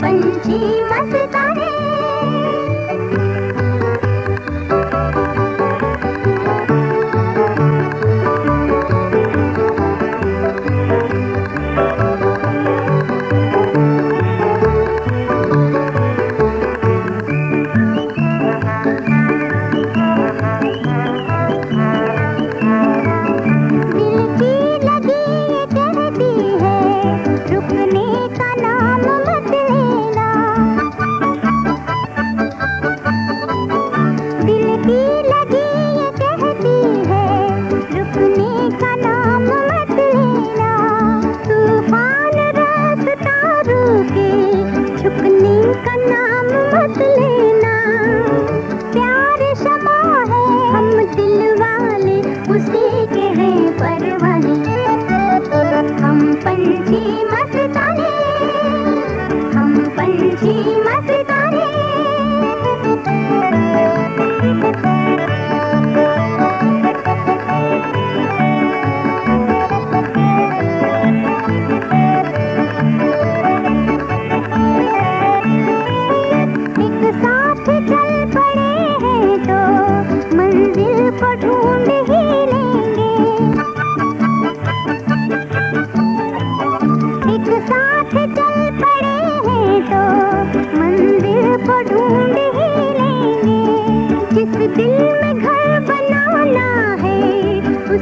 पंछी मस्ताने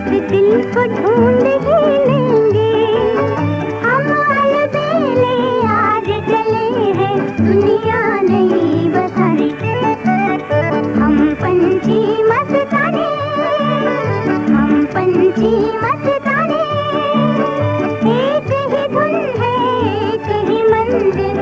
फिर दिल को ढूंढ ही लेंगे। हम अलबेले आज चले हैं। दुनिया नहीं बसारी हम पंछी मस्ताने हम पंछी मस्ताने एक ही धुन है, एक ही मंजिल।